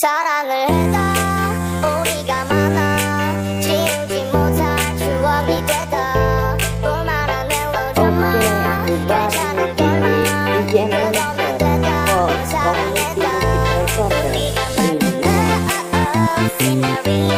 사랑을 해다 우리가 많아 지우지 못한 추억이 되다 볼만한 멜로드라마 괜찮은 게만 그거면 되다 사랑했다 우리가 만든 시나리오